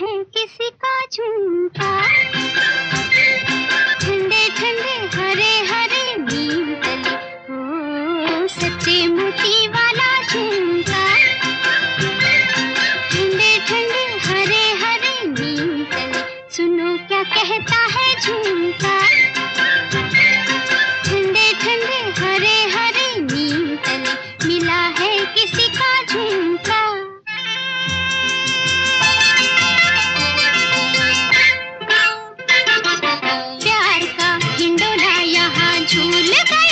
है किसका झूठा ठंडे ठंडे हरे हरे नीम तले ओ सच्चे मोती वाला झुमका झूल गया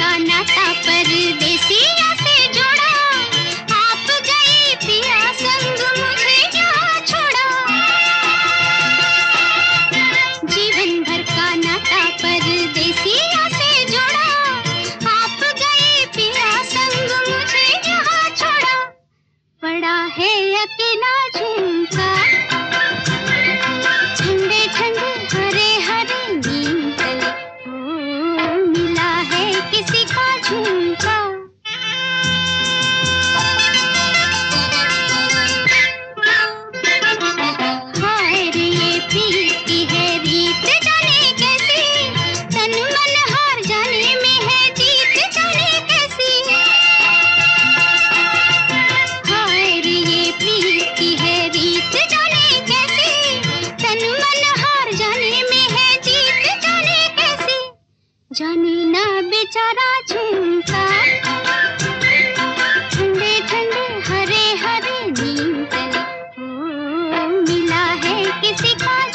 नाता पर से जोड़ा। आप गई पिया संग मुझे छोड़ा। जीवन भर का नाता पर से जोड़ा। आप गई पिया संग मुझे छोड़ा। पड़ा है यकीना बेचारा झूमता ठंडे ठंडे हरे हरे नीम मिला है किसी का